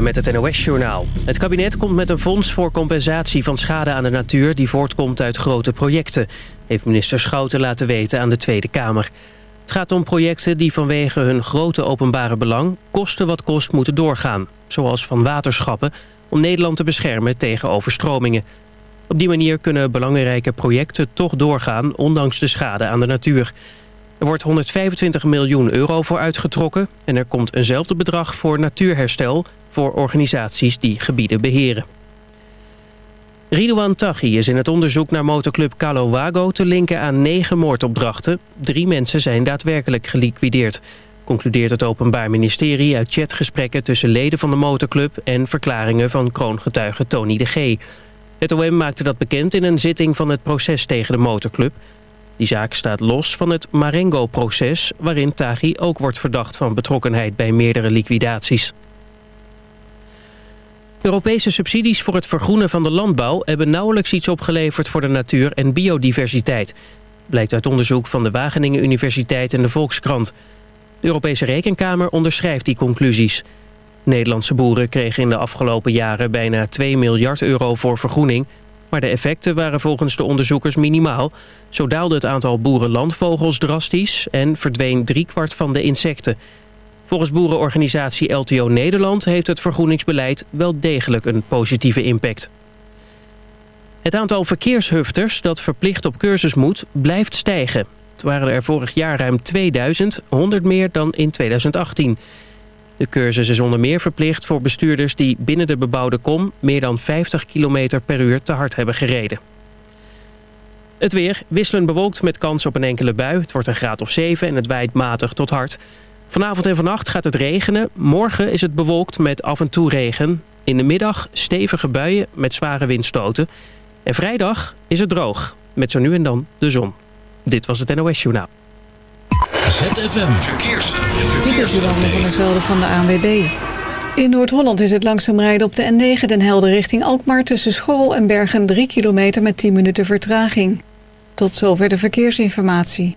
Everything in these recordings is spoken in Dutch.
Met het NOS-journaal. Het kabinet komt met een fonds voor compensatie van schade aan de natuur... die voortkomt uit grote projecten, heeft minister Schouten laten weten aan de Tweede Kamer. Het gaat om projecten die vanwege hun grote openbare belang... kosten wat kost moeten doorgaan, zoals van waterschappen... om Nederland te beschermen tegen overstromingen. Op die manier kunnen belangrijke projecten toch doorgaan... ondanks de schade aan de natuur. Er wordt 125 miljoen euro voor uitgetrokken... en er komt eenzelfde bedrag voor natuurherstel... voor organisaties die gebieden beheren. Ridouan Taghi is in het onderzoek naar motorclub Calowago te linken aan negen moordopdrachten. Drie mensen zijn daadwerkelijk geliquideerd. Concludeert het Openbaar Ministerie uit chatgesprekken tussen leden van de motorclub... en verklaringen van kroongetuige Tony de G. Het OM maakte dat bekend in een zitting van het proces tegen de motorclub... Die zaak staat los van het Marengo-proces... waarin Taghi ook wordt verdacht van betrokkenheid bij meerdere liquidaties. Europese subsidies voor het vergroenen van de landbouw... hebben nauwelijks iets opgeleverd voor de natuur en biodiversiteit. Blijkt uit onderzoek van de Wageningen Universiteit en de Volkskrant. De Europese Rekenkamer onderschrijft die conclusies. Nederlandse boeren kregen in de afgelopen jaren bijna 2 miljard euro voor vergroening... Maar de effecten waren volgens de onderzoekers minimaal. Zo daalde het aantal boerenlandvogels drastisch en verdween driekwart van de insecten. Volgens boerenorganisatie LTO Nederland heeft het vergroeningsbeleid wel degelijk een positieve impact. Het aantal verkeershufters dat verplicht op cursus moet blijft stijgen. Het waren er vorig jaar ruim 2000, 100 meer dan in 2018. De cursus is onder meer verplicht voor bestuurders die binnen de bebouwde kom... meer dan 50 km per uur te hard hebben gereden. Het weer wisselend bewolkt met kans op een enkele bui. Het wordt een graad of 7 en het waait matig tot hard. Vanavond en vannacht gaat het regenen. Morgen is het bewolkt met af en toe regen. In de middag stevige buien met zware windstoten. En vrijdag is het droog, met zo nu en dan de zon. Dit was het NOS Journaal. ZFM Verkeers. Dit is de van het van de ANWB. In Noord-Holland is het langzaam rijden op de N9 Den Helder richting Alkmaar... tussen Schorrel en Bergen 3 kilometer met 10 minuten vertraging. Tot zover de verkeersinformatie.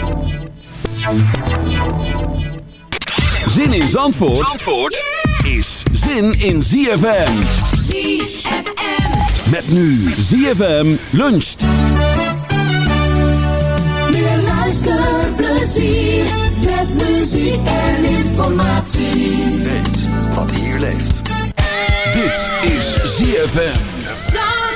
Zin in Zandvoort, Zandvoort is zin in ZFM. ZFM. Met nu ZFM luncht. Meer luisterplezier met muziek en informatie. Weet wat hier leeft. Dit is ZFM.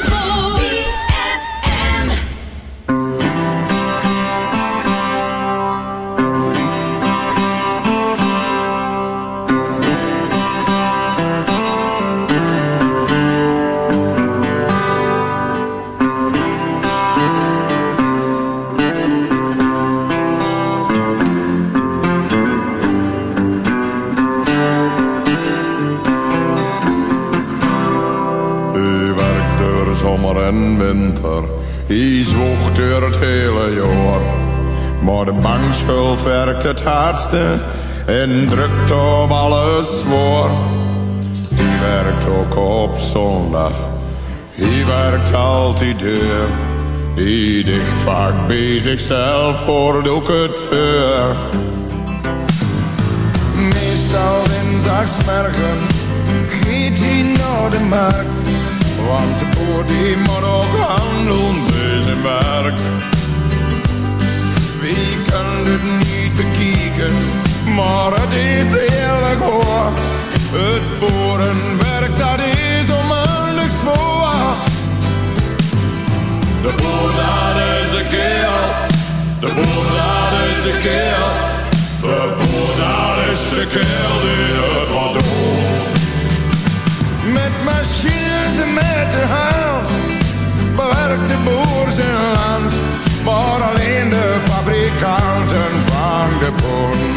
Door het hele jaar. Maar de bankschuld werkt het hardste en drukt op alles voor. werkt ook op zondag. Hij werkt altijd deur. Hij dicht vaak bij zichzelf voor ook het vuur. Meestal dinsdagsmorgens gaat hij naar de markt. Want de boer die moet ook handelen werk. Wie kan het niet bekijken, maar het is eerlijk hoor. Het boerenwerk dat is onmiddellijk zwaar. De boer is de keel, de boer dat is de keel. De boer dat is de keel die het wat doet. Met machines en met de hand bewerkt de boer. Maar alleen de fabrikanten van de boon.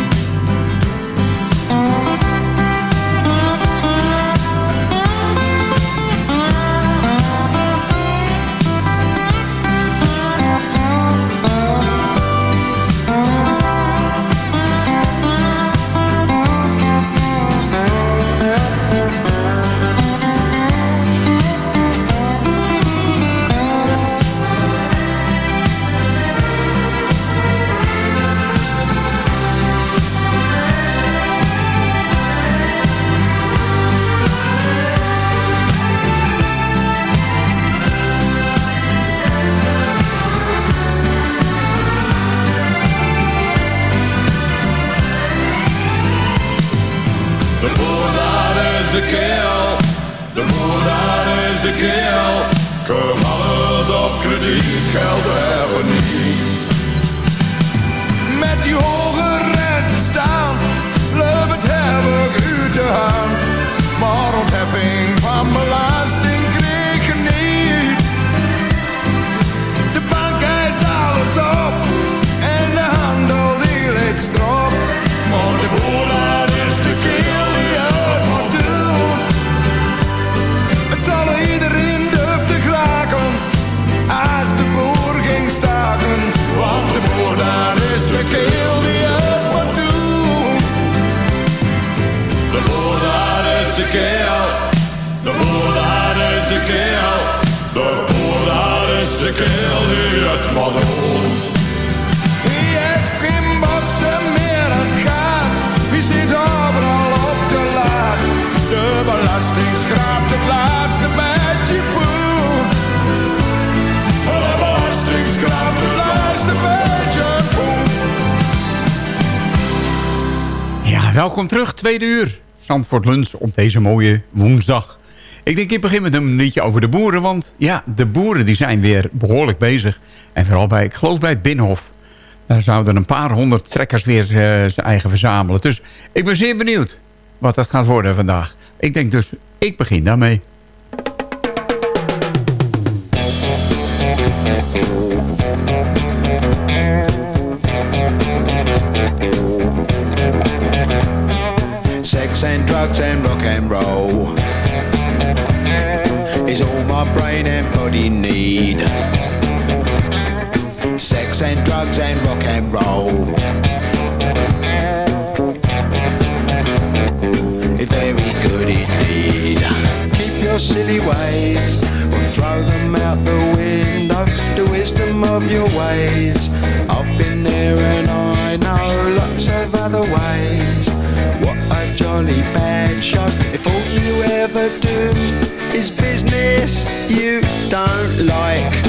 Is de keel. De dat is de keel. De dat is de keel die het moet doen. Wie heeft geen bossen meer aan het gaan? Wie zit overal op de laag? De belasting schraapt het laatste beetje poen. De belasting schraapt het laatste beetje poen. Ja, welkom terug, tweede uur. Zandvoort Lunch op deze mooie woensdag. Ik denk, ik begin met een liedje over de boeren. Want ja, de boeren die zijn weer behoorlijk bezig. En vooral bij, ik geloof bij het Binnenhof. Daar zouden een paar honderd trekkers weer eh, zijn eigen verzamelen. Dus ik ben zeer benieuwd wat dat gaat worden vandaag. Ik denk dus, ik begin daarmee. Drugs and rock and roll. It's very good indeed. Keep your silly ways or throw them out the window. The wisdom of your ways. I've been there and I know lots of other ways. What a jolly bad show. If all you ever do is business you don't like.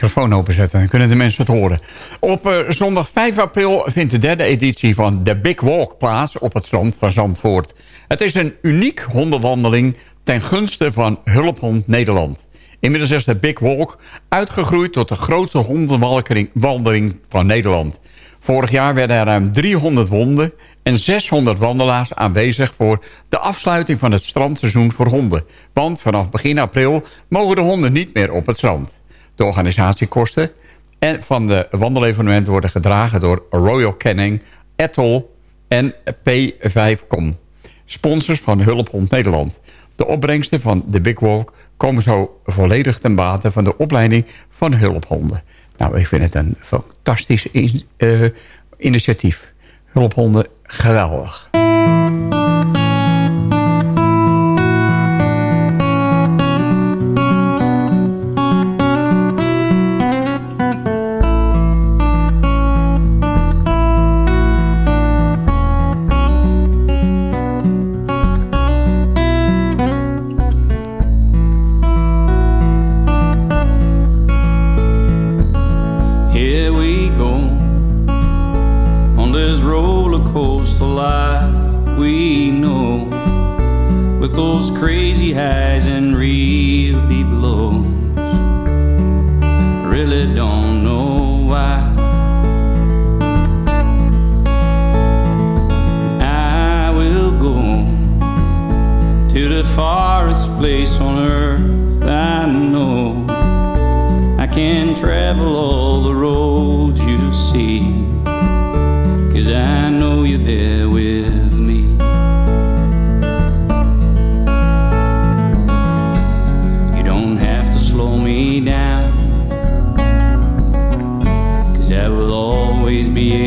Microfoon openzetten, dan kunnen de mensen het horen. Op eh, zondag 5 april vindt de derde editie van The Big Walk plaats op het strand van Zandvoort. Het is een uniek hondenwandeling ten gunste van Hulphond Nederland. Inmiddels is de Big Walk uitgegroeid tot de grootste hondenwandeling van Nederland. Vorig jaar werden er ruim 300 honden en 600 wandelaars aanwezig... voor de afsluiting van het strandseizoen voor honden. Want vanaf begin april mogen de honden niet meer op het strand. De organisatiekosten en van de wandelevenementen worden gedragen door Royal Caning, Atoll en P5Com. Sponsors van Hulphond Nederland. De opbrengsten van de Big Walk komen zo volledig ten bate van de opleiding van hulphonden. Nou, ik vind het een fantastisch eh, initiatief. Hulphonden, geweldig. Those crazy highs and real deep lows. Really don't know why. I will go to the farthest place on earth I know. I can travel all the roads you see. Cause I know you're there always be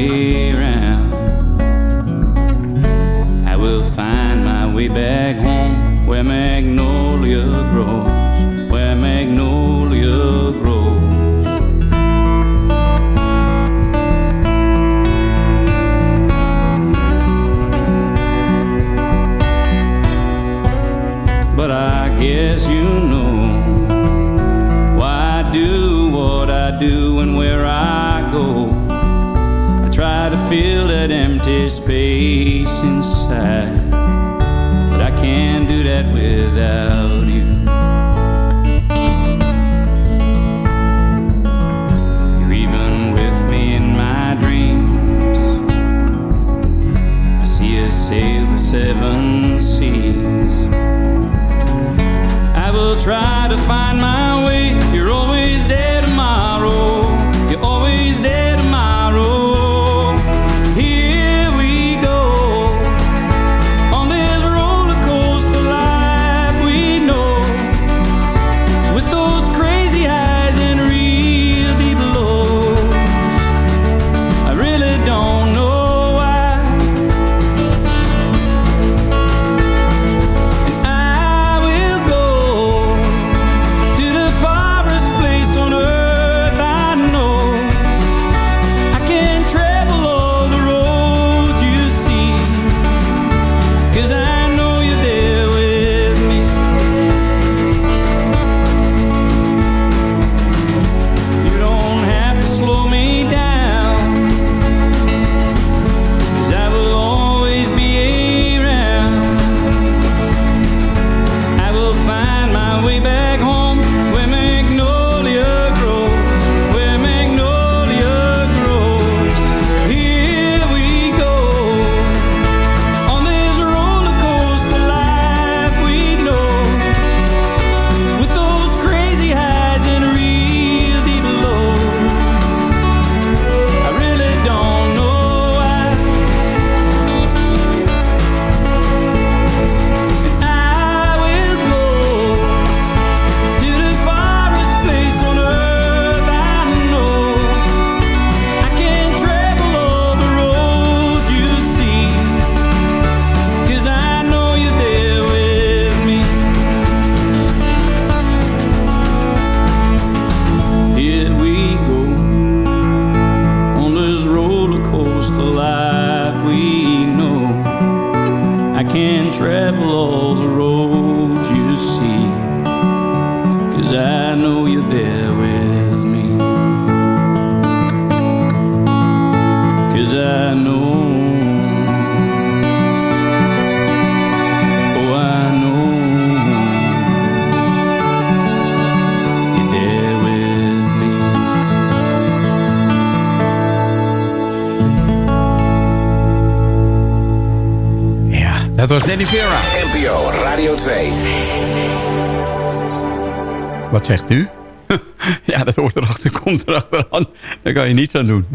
zegt u? ja, dat hoort erachter, komt erachteraan. Daar kan je niets aan doen.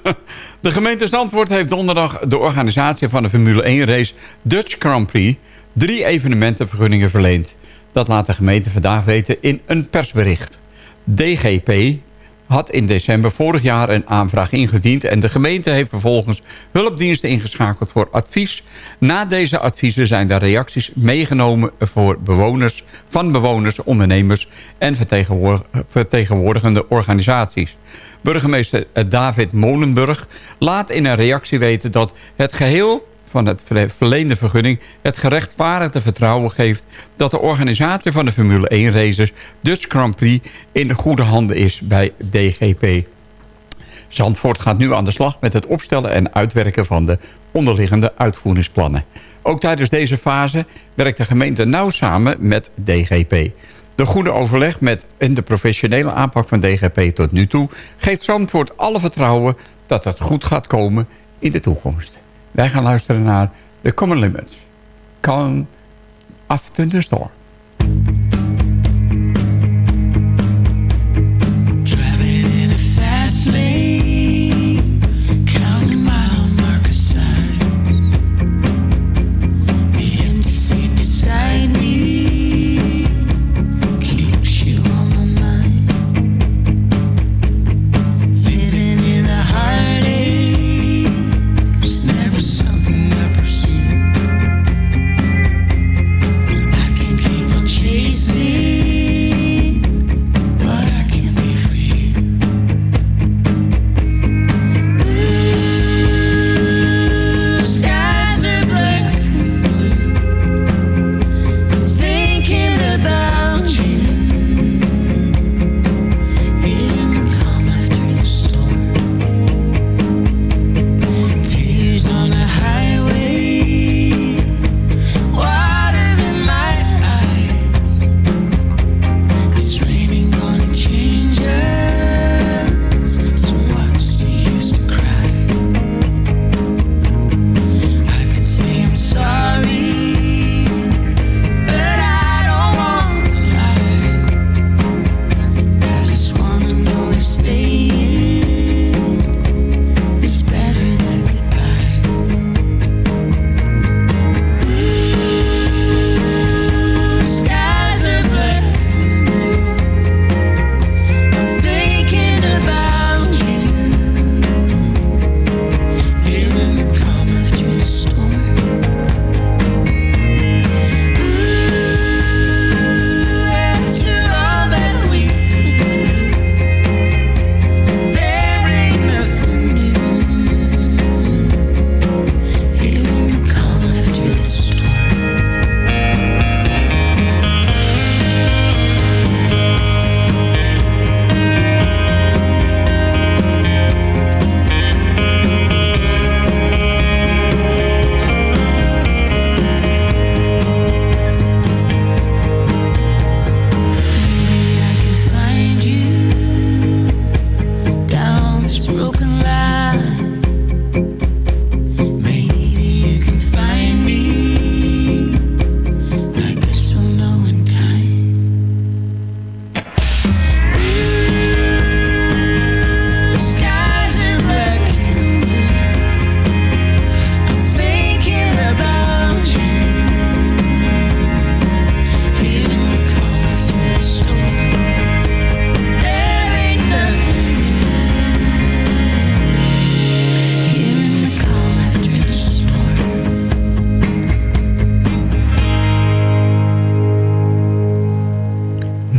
de gemeente Zandvoort heeft donderdag de organisatie van de Formule 1 race Dutch Grand Prix drie evenementenvergunningen verleend. Dat laat de gemeente vandaag weten in een persbericht. DGP had in december vorig jaar een aanvraag ingediend... en de gemeente heeft vervolgens hulpdiensten ingeschakeld voor advies. Na deze adviezen zijn de reacties meegenomen voor bewoners, van bewoners, ondernemers... en vertegenwoor- vertegenwoordigende organisaties. Burgemeester David Molenburg laat in een reactie weten dat het geheel van het verle- verleende vergunning het gerechtvaardigde vertrouwen geeft dat de organisatie van de Formule 1 races Dutch Grand Prix in goede handen is bij DGP. Zandvoort gaat nu aan de slag met het opstellen en uitwerken van de onderliggende uitvoeringsplannen. Ook tijdens deze fase werkt de gemeente nauw samen met DGP. De goede overleg met en de professionele aanpak van DGP tot nu toe... geeft Zandvoort alle vertrouwen dat het goed gaat komen in de toekomst. Wij gaan luisteren naar The Common Limits. Come After the Storm.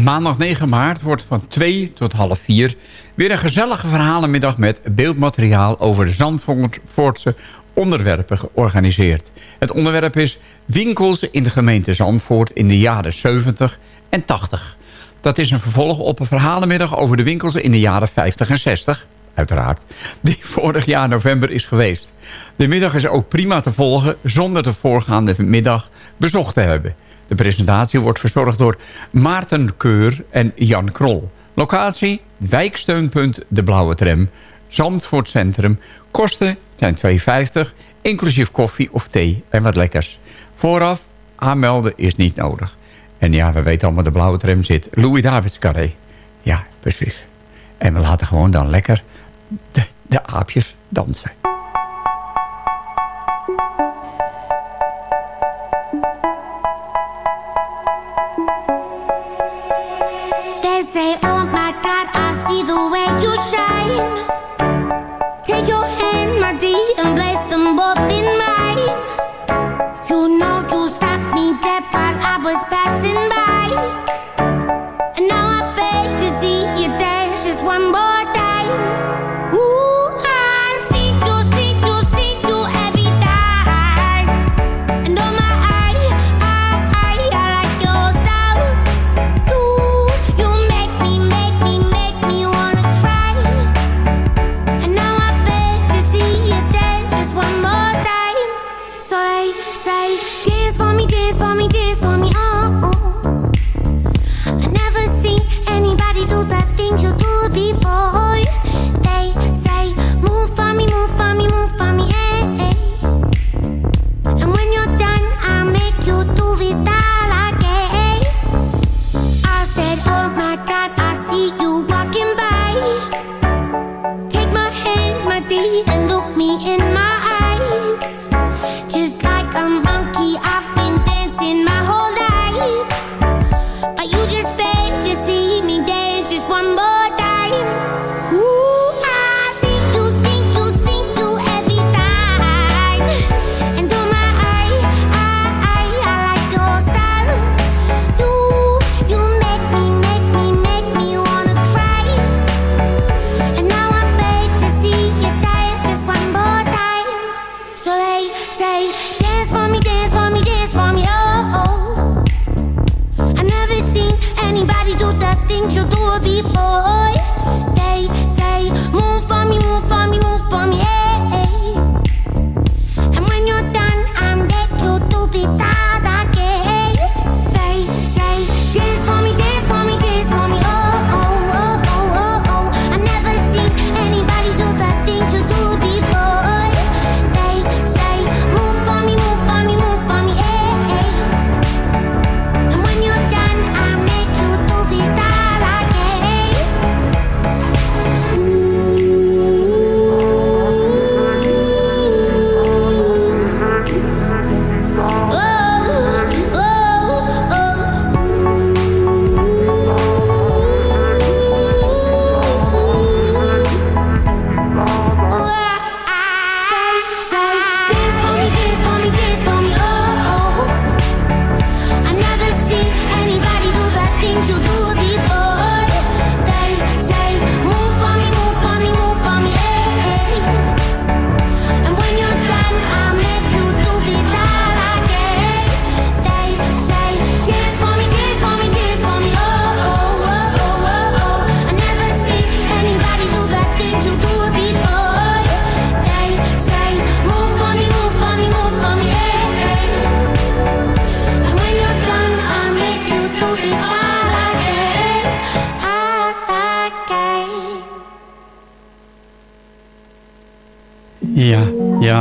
Maandag 9 maart wordt van 2 tot half 4 weer een gezellige verhalenmiddag met beeldmateriaal over de Zandvoortse onderwerpen georganiseerd. Het onderwerp is winkels in de gemeente Zandvoort in de jaren 70 en 80. Dat is een vervolg op een verhalenmiddag over de winkels in de jaren 50 en 60 uiteraard, die vorig jaar november is geweest. De middag is ook prima te volgen zonder de voorgaande middag bezocht te hebben. De presentatie wordt verzorgd door Maarten Keur en Jan Krol. Locatie, wijksteunpunt De Blauwe Tram, Zandvoort Centrum. Kosten zijn 2,50, inclusief koffie of thee en wat lekkers. Vooraf aanmelden is niet nodig. En ja, we weten allemaal de blauwe tram zit. Louis Davids Carré. Ja, precies. En we laten gewoon dan lekker de aapjes dansen.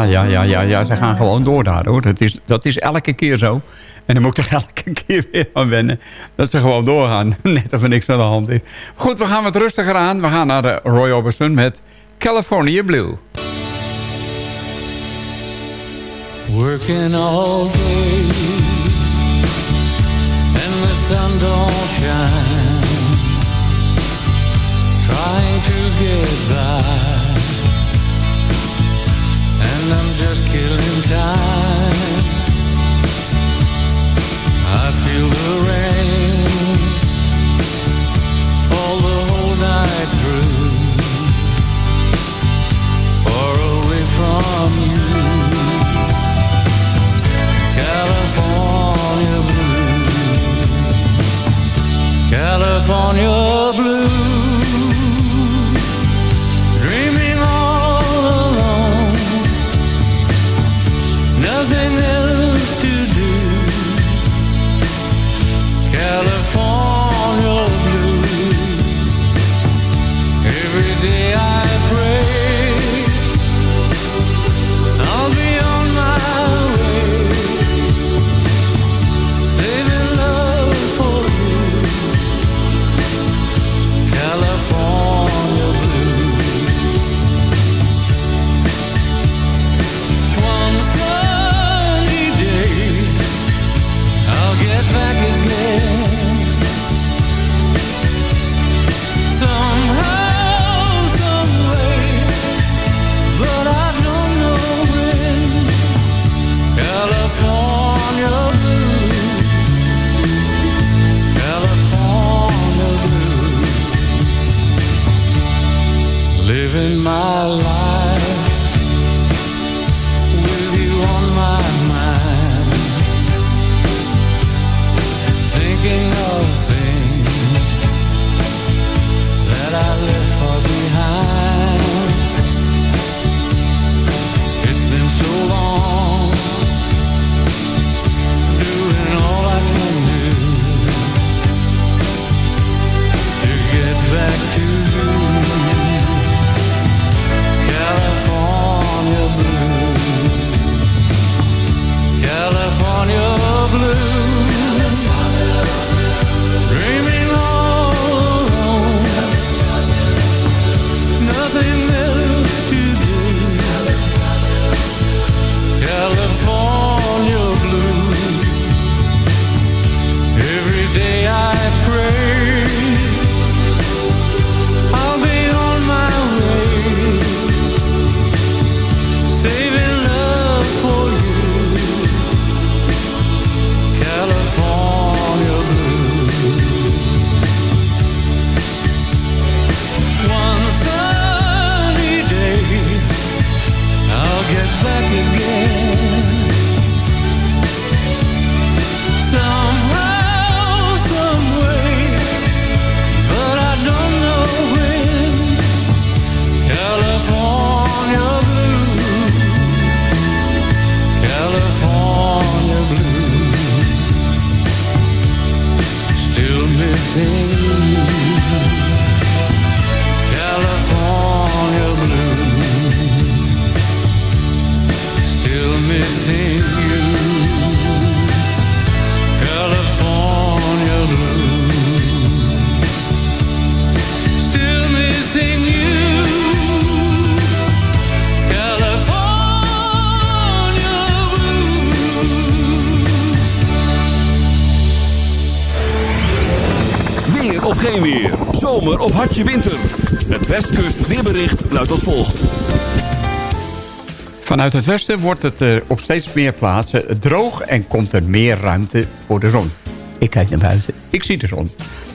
ja, ja, ja, ja. Ze gaan gewoon door daar, hoor. Dat is, dat is elke keer zo. En dan moet ik er elke keer weer aan wennen. Dat ze gewoon doorgaan. Net of er niks aan de hand is. Goed, we gaan wat rustiger aan. We gaan naar de Roy Orbison met California Blue. Working all day And the sun don't shine Trying to get by and I'm just killing time. I feel the rain Fall the whole night through. Far away from you. California California blue. Het Westkust weerbericht luidt als volgt. Vanuit het westen wordt het er op steeds meer plaatsen droog en komt er meer ruimte voor de zon. Ik kijk naar buiten, ik zie de zon.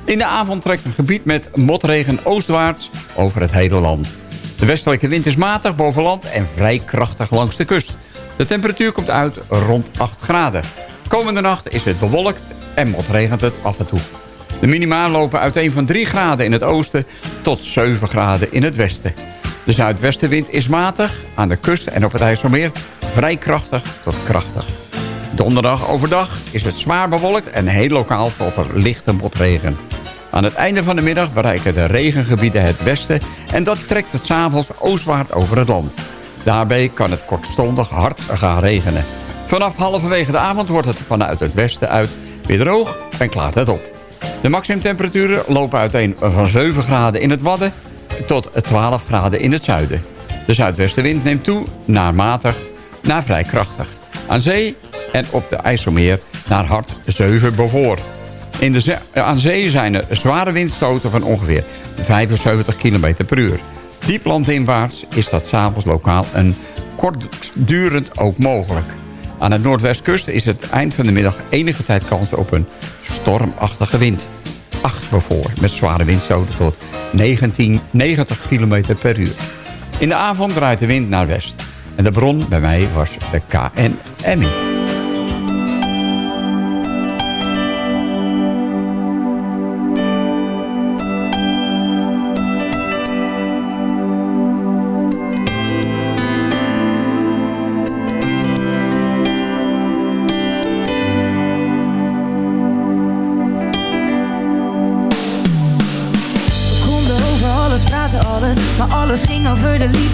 In de avond trekt een gebied met motregen oostwaarts over het hele land. De westelijke wind is matig boven land en vrij krachtig langs de kust. De temperatuur komt uit rond 8 graden. Komende nacht is het bewolkt en motregent het af en toe. De minima lopen uiteen van 3 graden in het oosten tot 7 graden in het westen. De zuidwestenwind is matig, aan de kust en op het IJsselmeer vrij krachtig tot krachtig. Donderdag overdag is het zwaar bewolkt en heel lokaal valt er lichte motregen. Aan het einde van de middag bereiken de regengebieden het westen... en dat trekt het s'avonds oostwaarts over het land. Daarbij kan het kortstondig hard gaan regenen. Vanaf halverwege de avond wordt het vanuit het westen uit weer droog en klaart het op. De maximumtemperaturen lopen uiteen van 7 graden in het Wadden tot 12 graden in het zuiden. De zuidwestenwind neemt toe naar matig naar vrij krachtig. Aan zee en op de IJsselmeer naar hard 7 bevoor. In de ze- aan zee zijn er zware windstoten van ongeveer 75 km per uur. Diep landinwaarts is dat s'avonds lokaal een kortdurend ook mogelijk. Aan het noordwestkust is het eind van de middag enige tijd kans op een stormachtige wind. 8 bevoor met zware windstoten tot 19, 90 km per uur. In de avond draait de wind naar west. En de bron bij mij was de KNMI.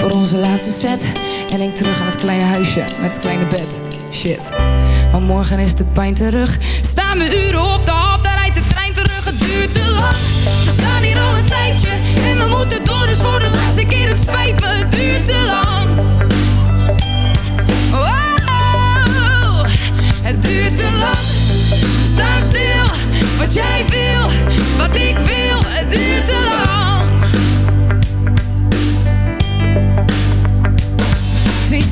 voor onze laatste set. En denk terug aan het kleine huisje met het kleine bed. Shit. Maar morgen is de pijn terug. Staan we uren op de hal, daar rijdt de trein terug. Het duurt te lang. We staan hier al een tijdje. En we moeten door, dus voor de laatste keer. Het spijt het duurt te lang. Oh, het duurt te lang. Sta stil, wat jij wil, wat ik wil. Het duurt te lang.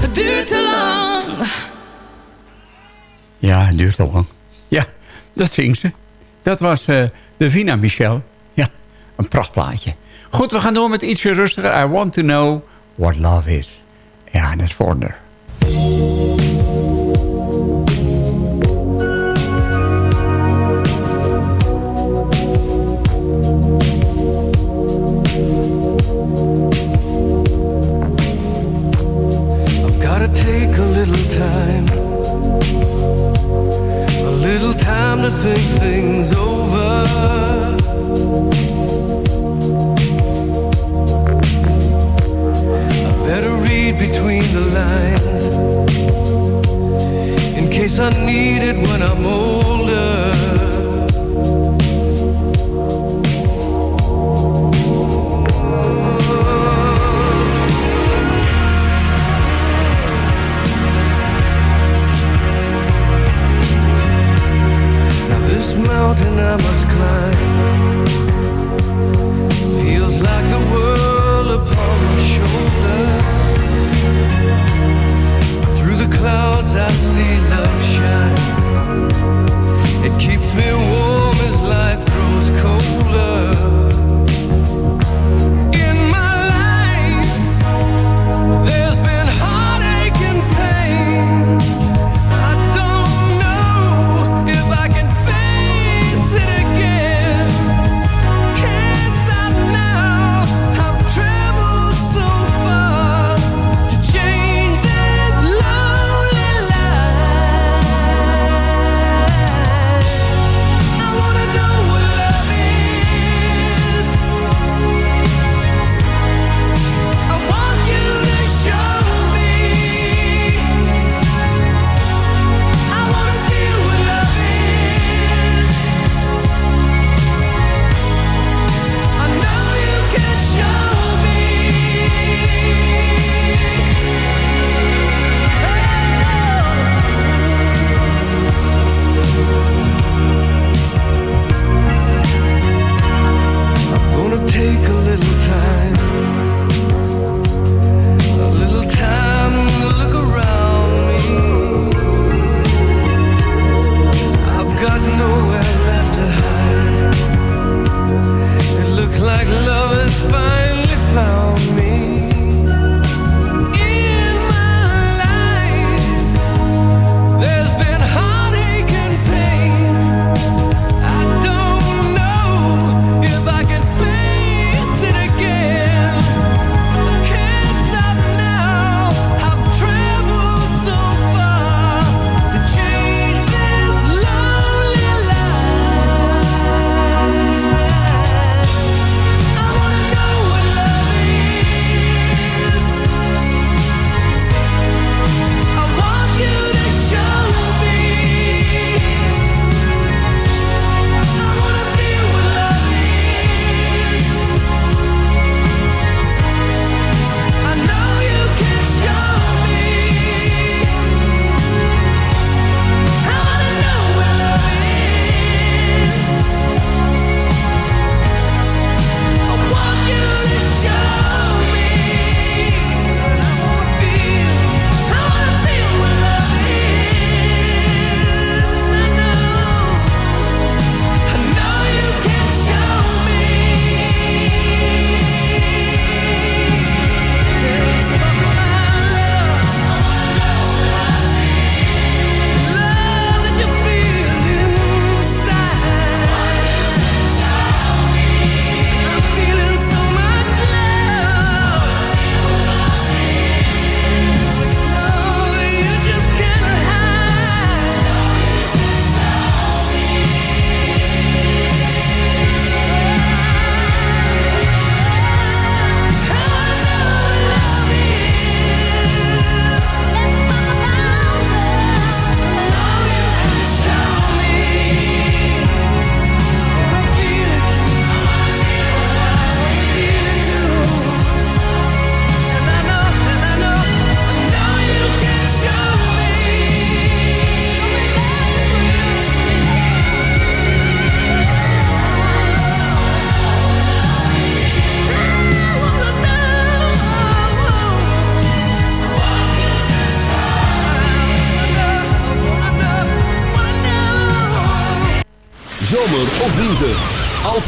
Het duurt te lang. Ja, het duurt te lang. Ja, dat zingt ze. Dat was eh Davina Michel. Ja, een prachtplaatje. Goed, we gaan door met ietsje rustiger. I want to know what love is. Ja, dat is.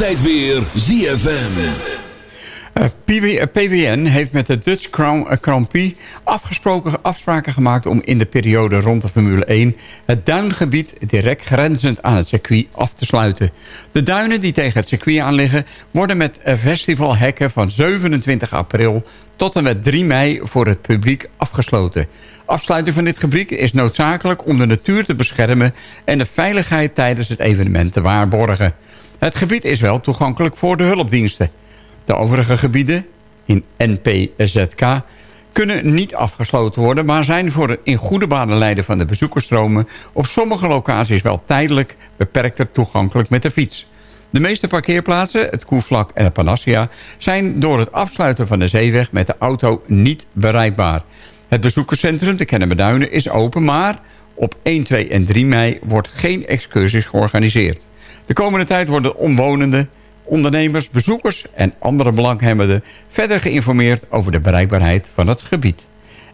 Altijd weer ZFM. Eh, PW eh, PWN heeft met de Dutch Crown eh, Prix afgesproken, afspraken gemaakt... om in de periode rond de Formule 1 het duingebied direct grenzend aan het circuit af te sluiten. De duinen die tegen het circuit aan liggen... worden met eh, festivalhekken van 27 april tot en met 3 mei voor het publiek afgesloten. Afsluiting van dit gebied is noodzakelijk om de natuur te beschermen... en de veiligheid tijdens het evenement te waarborgen. Het gebied is wel toegankelijk voor de hulpdiensten. De overige gebieden, in NPZK, kunnen niet afgesloten worden... maar zijn voor het in goede banen leiden van de bezoekersstromen... op sommige locaties wel tijdelijk beperkter toegankelijk met de fiets. De meeste parkeerplaatsen, het Koevlak en het Panassia... zijn door het afsluiten van de zeeweg met de auto niet bereikbaar. Het bezoekerscentrum, de Kennemerduinen, is open... maar op 1, 2 en 3 mei wordt geen excursies georganiseerd. De komende tijd worden omwonenden ondernemers, bezoekers en andere belanghebbenden verder geïnformeerd over de bereikbaarheid van het gebied.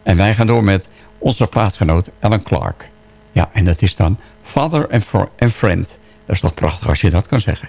En wij gaan door met onze plaatsgenoot Ellen Clark. Ja, en dat is dan Father and Friend. Dat is toch prachtig als je dat kan zeggen.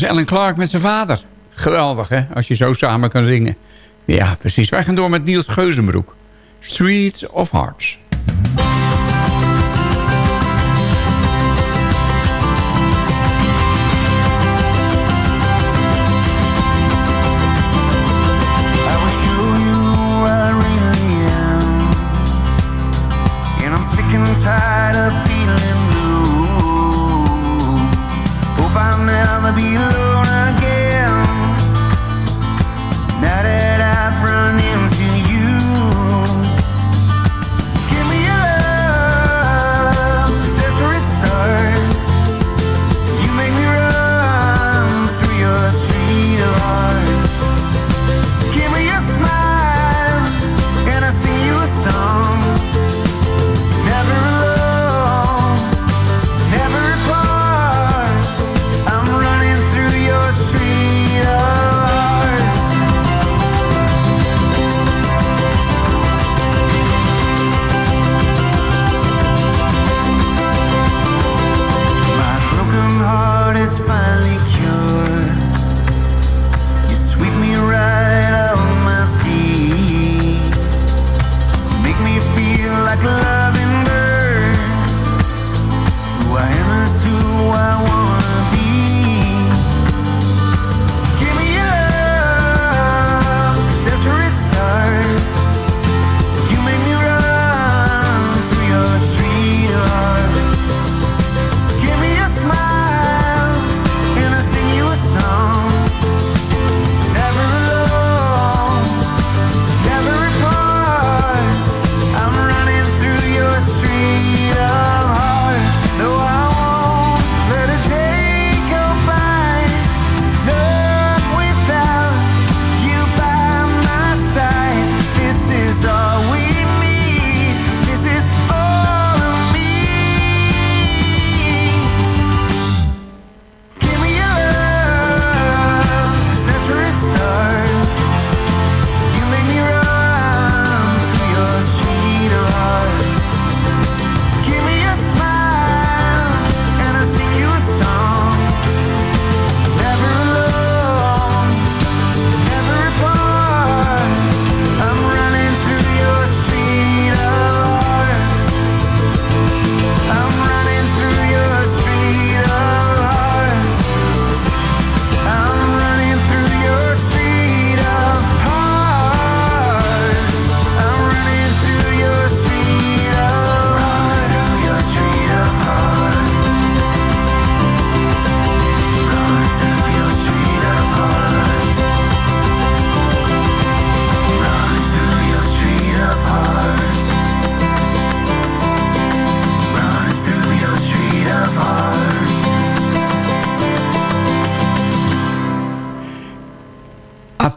Was Ellen Clark met zijn vader. Geweldig, hè? Als je zo samen kan zingen. Ja, precies. Wij gaan door met Niels Geuzenbroek. Streets of Hearts. Be alone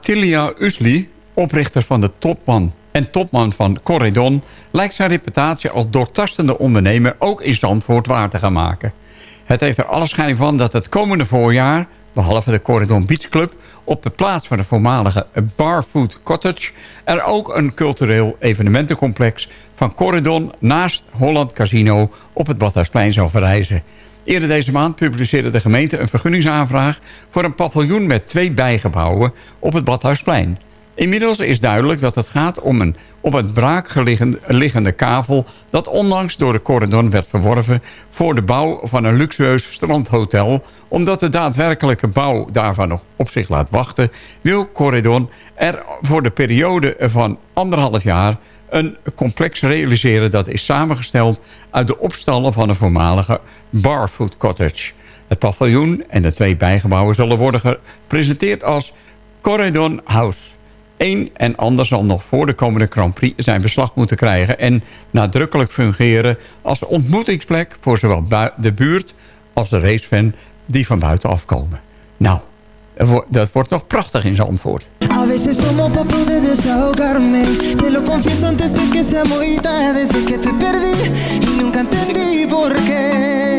Attilia Usli, oprichter van de Topman en topman van Corridon... lijkt zijn reputatie als doortastende ondernemer ook in Zandvoort waar te gaan maken. Het heeft er alle schijn van dat het komende voorjaar... behalve de Corridon Beach Club... op de plaats van de voormalige Barfood Cottage... er ook een cultureel evenementencomplex van Corridon... naast Holland Casino op het Badhuisplein zal verrijzen... Eerder deze maand publiceerde de gemeente een vergunningsaanvraag... voor een paviljoen met twee bijgebouwen op het Badhuisplein. Inmiddels is duidelijk dat het gaat om een op het braak liggende kavel... dat onlangs door de Corridon werd verworven... voor de bouw van een luxueus strandhotel. Omdat de daadwerkelijke bouw daarvan nog op zich laat wachten... wil Corridon er voor de periode van anderhalf jaar een complex realiseren dat is samengesteld uit de opstallen van een voormalige Barfood Cottage. Het paviljoen en de twee bijgebouwen zullen worden gepresenteerd als Corridon House. Een en ander zal nog voor de komende Grand Prix zijn beslag moeten krijgen... en nadrukkelijk fungeren als ontmoetingsplek voor zowel de buurt als de racefan die van buiten afkomen. Nou, dat wo- dat wordt nog prachtig in Zandvoort. A veces tomo pa poder desahogarme. Te lo confieso antes de que sea muy tarde. Desde que te perdí nunca entendí por qué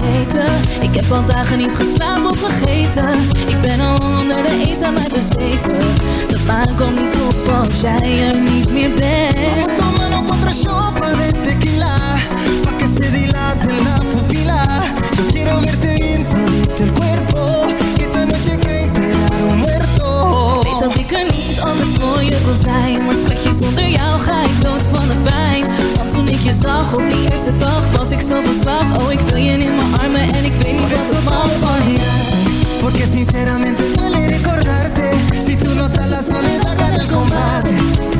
vergeten. Ik heb al dagen niet geslapen of vergeten. Ik ben al onder de eenzaamheid bezweken. De maan komt niet op als jij er niet meer bent. Tómalo contra sopa de tequila. Pa' que se dilate la pupila Yo quiero verte bien todito el cuerpo. Que esta noche que enterar un muerto Weet dat ik er niet altijd voor je wil zijn. Maar schatje, zonder jou ga ik dood van de pijn toen ik je zag. Op die eerste dag Was ik zo van slag. Oh, ik wil je in mijn armen En ik weet niet wat valt van je Porque sinceramente duele recordarte Si tú no estás la soledad gana el combate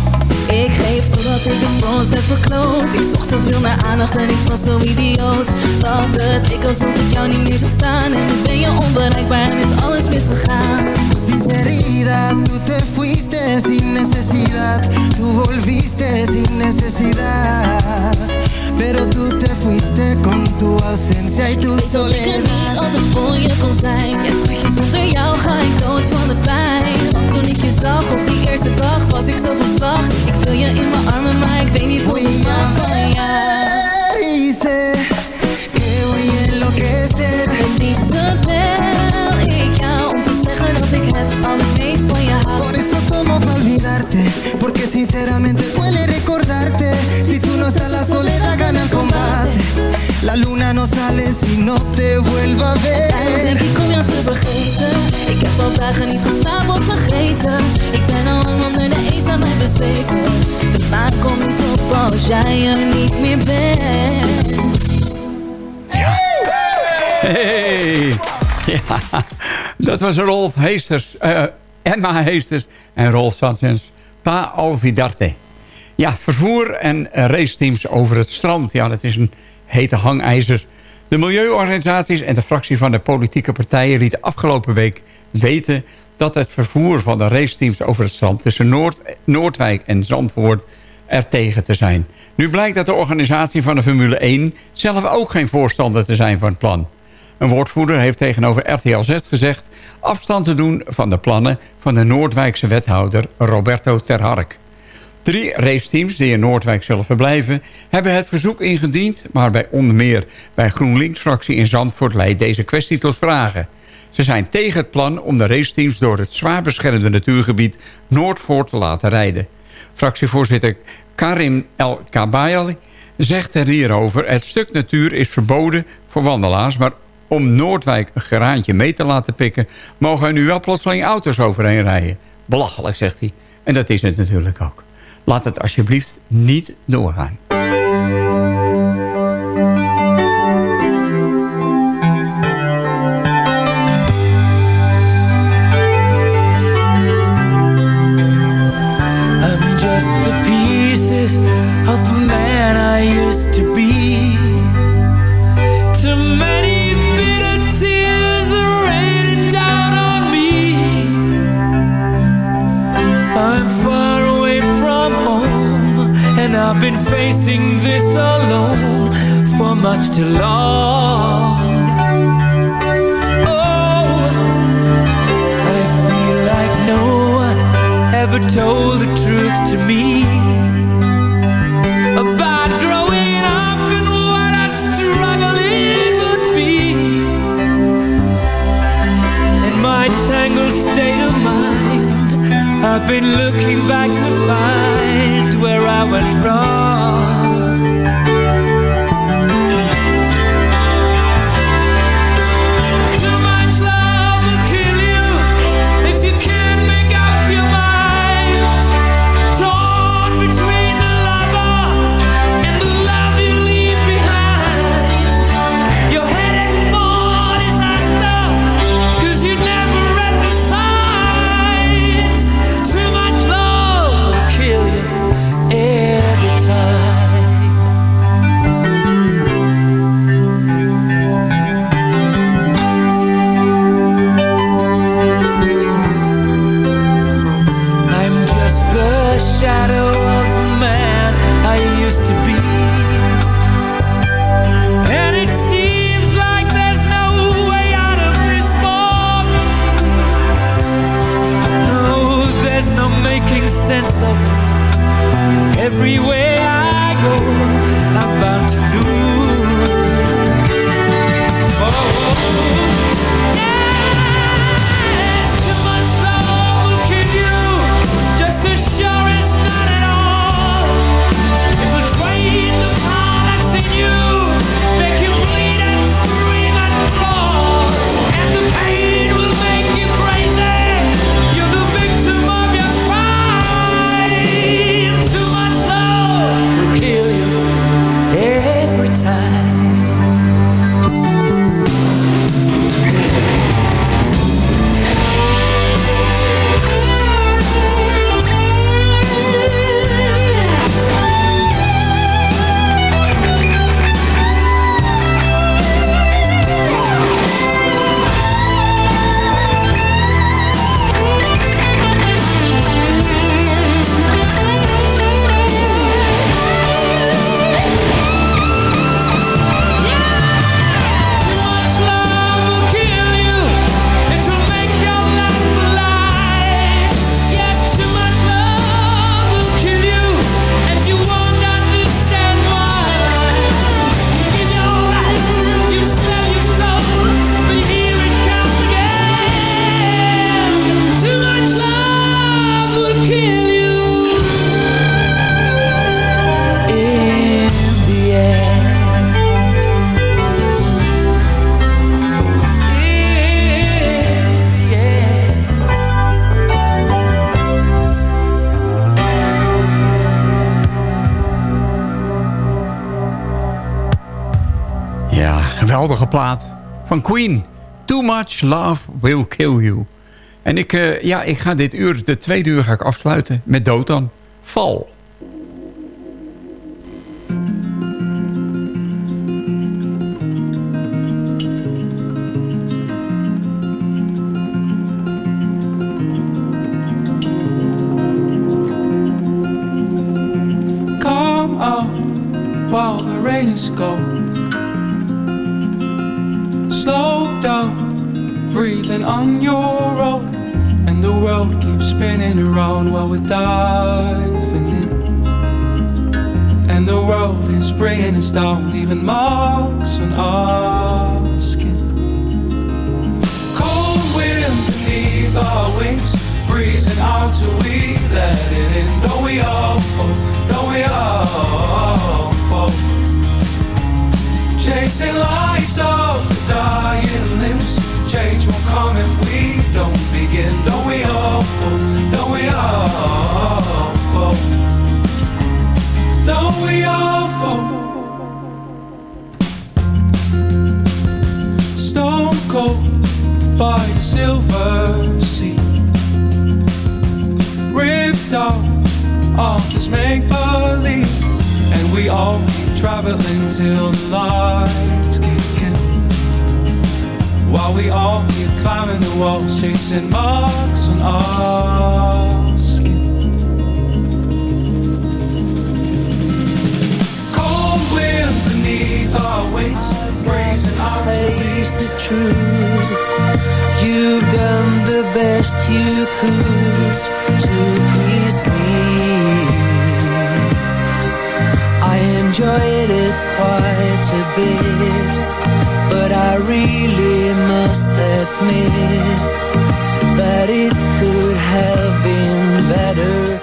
Ik geef totdat ik het voor ons heb verkloot. Ik zocht te veel naar aandacht en ik was zo idioot. Dat het ik alsof ik jou niet meer zag staan. En nu ben je onbereikbaar en is alles misgegaan. Sinceridad, tú te fuiste sin necesidad. Tú volviste sin necesidad. Pero tú te fuiste con tu ausencia y tu Ik weet dat ik er niet soledad. altijd voor je kon zijn. Ja schatje, zonder jou ga ik dood vergeten Ik heb al dagen niet geslapen of vergeten Ik ben al lang onder de eenzaamheid bezweken De maan komt niet op als jij er niet meer bent Hey! Ja, dat was Rolf Heesters, eh, Emma Heesters en Rolf Sanchez. Pa Olvidarte. Ja, vervoer en raceteams over het strand. Ja, dat is een hete hangijzer. De milieuorganisaties en de fractie van de politieke partijen lieten afgelopen week weten dat het vervoer van de raceteams over het strand tussen Noord, Noordwijk en Zandvoort er tegen te zijn. Nu blijkt dat de organisatie van de Formule 1 zelf ook geen voorstander te zijn van het plan. Een woordvoerder heeft tegenover RTL 6 gezegd... afstand te doen van de plannen van de Noordwijkse wethouder Roberto Terhark. Drie raceteams die in Noordwijk zullen verblijven... hebben het verzoek ingediend... maar bij onder meer bij GroenLinks-fractie in Zandvoort... leidt deze kwestie tot vragen. Ze zijn tegen het plan om de raceteams... door het zwaar beschermde natuurgebied Noordvoort te laten rijden. Fractievoorzitter Karim El Kabayali zegt er hierover... het stuk natuur is verboden voor wandelaars... maar om Noordwijk een geraantje mee te laten pikken... mogen er nu wel plotseling auto's overheen rijden. Belachelijk, zegt hij. En dat is het natuurlijk ook. Laat het alsjeblieft niet doorgaan. Ja, geweldige plaat van Queen. Too much love will kill you. En ik, uh, ja, ik ga dit uur, de tweede uur ga ik afsluiten met Dotan. Val. Best you could to please me. I enjoyed it quite a bit, but I really must admit that it could have been better.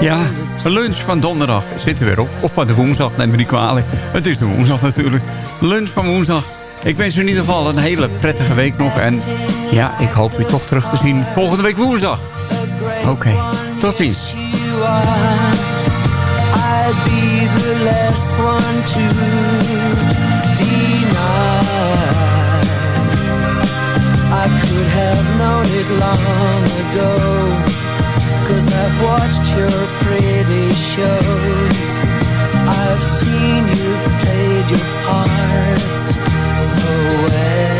Ja, lunch van donderdag zit er weer op. Of van de woensdag, neem me niet kwalijk. Het is de woensdag natuurlijk. Lunch van woensdag. Ik wens u in ieder geval een hele prettige week nog. En ja, ik hoop u toch terug te zien volgende week woensdag. Oké, okay, tot ziens. I could have known it long ago. Cause I've watched your pretty shows. I've seen you've played your parts away.